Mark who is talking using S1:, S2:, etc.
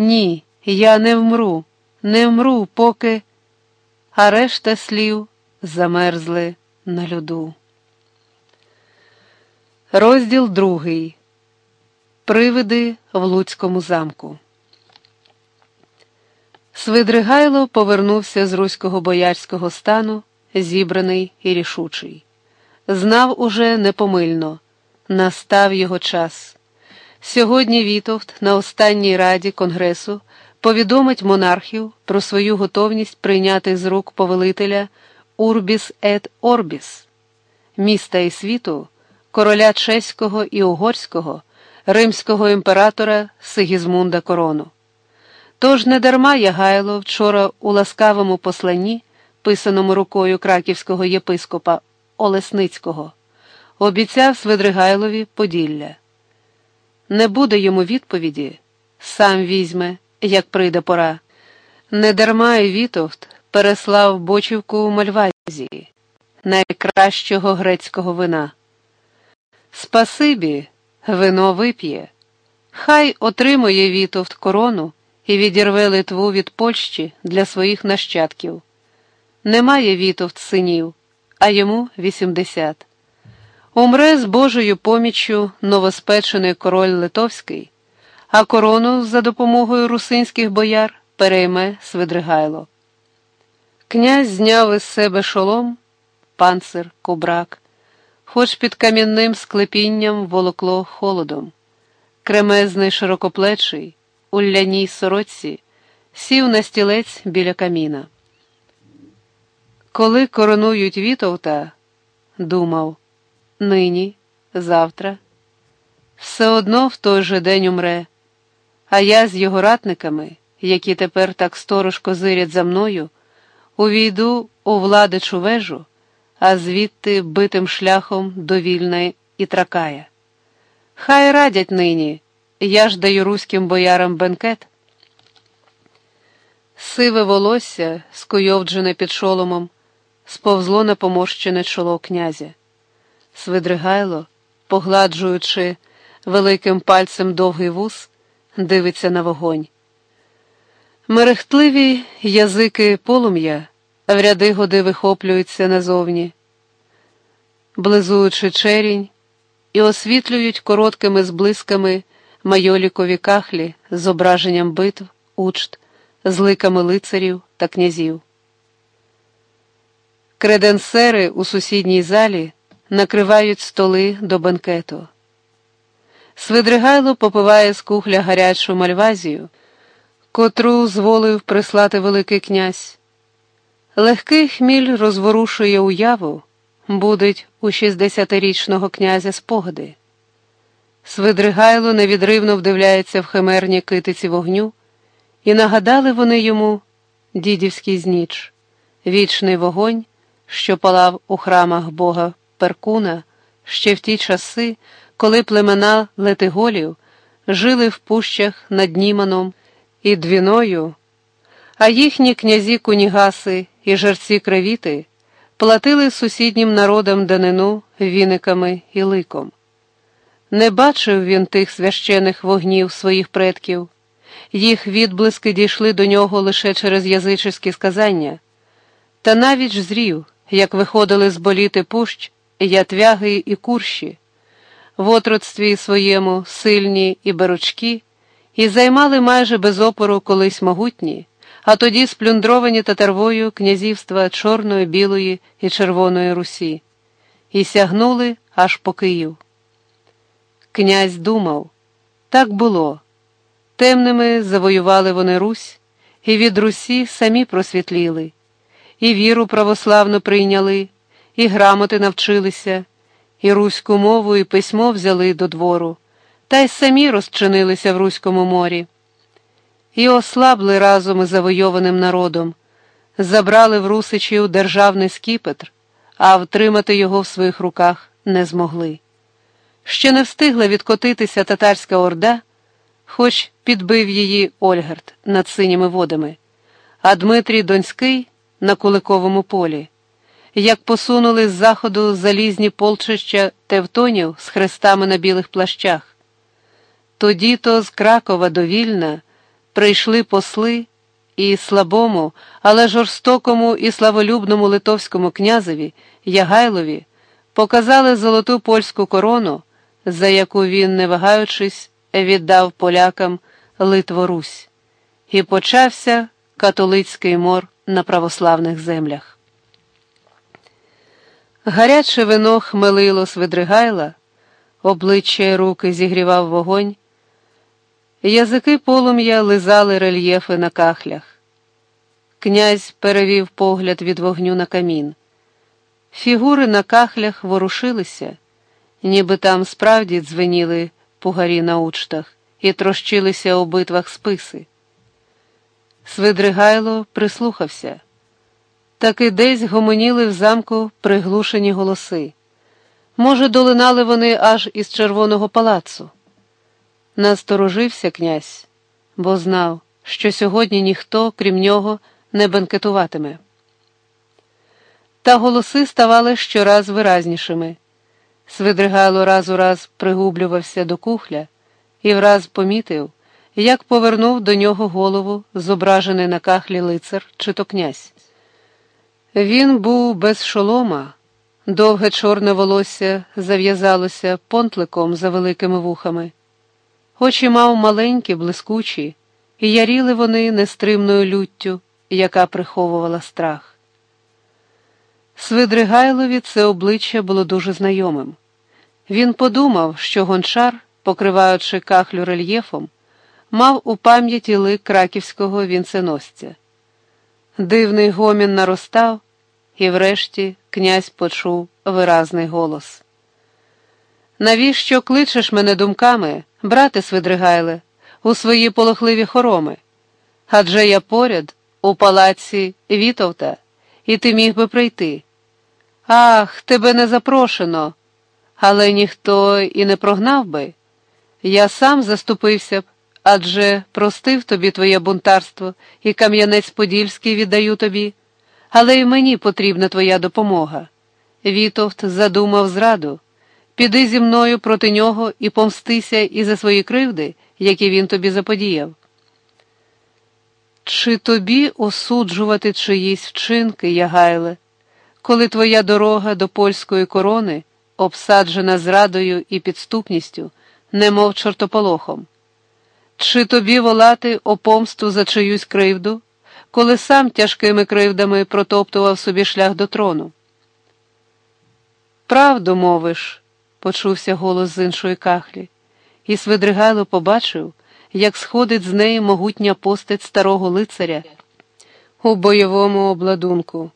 S1: Ні, я не вмру, не вмру, поки. А решта слів замерзли на льоду. Розділ другий. Привиди в Луцькому замку. Свидригайло повернувся з руського боярського стану, зібраний і рішучий. Знав уже непомильно, настав його час. Сьогодні Вітовт на останній раді Конгресу повідомить монархів про свою готовність прийняти з рук повелителя Урбіс ет Орбіс, міста і світу, короля чеського і угорського, римського імператора Сигізмунда Корону. Тож недарма Ягайло вчора у ласкавому посланні, писаному рукою краківського єпископа Олесницького, обіцяв Свидригайлові Поділля. Не буде йому відповіді, сам візьме, як прийде пора. Недарма і Вітовт переслав бочівку у Мальвазії, найкращого грецького вина. Спасибі, вино вип'є. Хай отримує Вітовт корону і відірве Литву від Польщі для своїх нащадків. Немає Вітовт синів, а йому вісімдесят. Умре з Божою поміччю новоспечений король Литовський, а корону за допомогою русинських бояр перейме Свидригайло. Князь зняв із себе шолом, панцир, кубрак, хоч під камінним склепінням волокло холодом. Кремезний широкоплечий, у ляній сорочці, сів на стілець біля каміна. Коли коронують Вітовта, думав, нині, завтра, все одно в той же день умре, а я з його ратниками, які тепер так сторожко зирять за мною, увійду у владичу вежу, а звідти битим шляхом до Вільна і тракая. Хай радять нині, я ж даю руським боярам бенкет. Сиве волосся, скуйовджене під шоломом, сповзло на поморщене чоло князя. Свидригайло, погладжуючи великим пальцем довгий вус, дивиться на вогонь. Мерехтливі язики полум'я в ряди годи вихоплюються назовні, близуючи черінь і освітлюють короткими зблисками майолікові кахлі з зображенням битв, учт, з ликами лицарів та князів. Креденсери у сусідній залі накривають столи до бенкету. Свидригайло попиває з кухля гарячу мальвазію, котру зволив прислати Великий князь. Легкий хміль розворушує уяву, будить у 60-річного князя спогади. Свидригайло невідривно вдивляється в химерні китиці вогню, і нагадали вони йому дідівський зніч, вічний вогонь, що палав у храмах бога Перкуна ще в ті часи, коли племена летиголів жили в пущах над Німаном і Двіною, а їхні князі кунігаси і жерці кривіти платили сусіднім народам данину віниками і ликом. Не бачив він тих священих вогнів своїх предків, їх відблиски дійшли до нього лише через язичівські сказання, та навіть зрів, як виходили з боліти пущ ятвяги і курші, в отроцтві своєму сильні і беручки, і займали майже без опору колись могутні, а тоді сплюндровані татарвою князівства Чорної, Білої і Червоної Русі, і сягнули аж по Київ. Князь думав, так було. Темними завоювали вони Русь, і від Русі самі просвітліли, і віру православну прийняли, і грамоти навчилися, і руську мову і письмо взяли до двору, та й самі розчинилися в Руському морі. І ослабли разом із завойованим народом, забрали в Русичів державний скіпетр, а втримати його в своїх руках не змогли. Ще не встигла відкотитися татарська орда, хоч підбив її Ольгард над синіми водами, а Дмитрій Донський на Куликовому полі, як посунули з заходу залізні полчища тевтонів з хрестами на білих плащах. Тоді то з Кракова до Вільна прийшли посли і слабому, але жорстокому і славолюбному литовському князеві Ягайлові показали золоту польську корону, за яку він, не вагаючись, віддав полякам Литво Русь, і почався католицький мор на православних землях. Гаряче вино хмелило Свидригайла, обличчя й руки зігрівав вогонь, язики полум'я лизали рельєфи на кахлях. Князь перевів погляд від вогню на камін. Фігури на кахлях ворушилися, ніби там справді дзвеніли пугарі на учтах і трощилися у битвах списи. Свидригайло прислухався. Таки десь гомоніли в замку приглушені голоси. Може, долинали вони аж із червоного палацу. Насторожився князь, бо знав, що сьогодні ніхто, крім нього, не бенкетуватиме. Та голоси ставали щораз виразнішими. Свидригайло раз у раз пригублювався до кухля і враз помітив, як повернув до нього голову зображений на кахлі лицар чи то князь. Він був без шолома, довге чорне волосся зав'язалося понтликом за великими вухами. Очі мав маленькі, блискучі, і яріли вони нестримною люттю, яка приховувала страх. Свидригайлові це обличчя було дуже знайомим. Він подумав, що гончар, покриваючи кахлю рельєфом, мав у пам'яті лик краківського вінценосця. Дивний гомін наростав, і врешті князь почув виразний голос. Навіщо кличеш мене думками, брате Свидригайле, у свої полохливі хороми? Адже я поряд, у палаці Вітовта, і ти міг би прийти. Ах, тебе не запрошено, але ніхто і не прогнав би. Я сам заступився б, адже простив тобі твоє бунтарство і Кам'янець Подільський віддаю тобі, але й мені потрібна твоя допомога. Вітовт задумав зраду. Піди зі мною проти нього і помстися і за свої кривди, які він тобі заподіяв. Чи тобі осуджувати чиїсь вчинки, Ягайле, коли твоя дорога до польської корони обсаджена зрадою і підступністю, немов чортополохом? Чи тобі волати о помсту за чиюсь кривду, коли сам тяжкими кривдами протоптував собі шлях до трону? Правду мовиш, почувся голос з іншої кахлі, і Свидригайло побачив, як сходить з неї могутня постать старого лицаря у бойовому обладунку.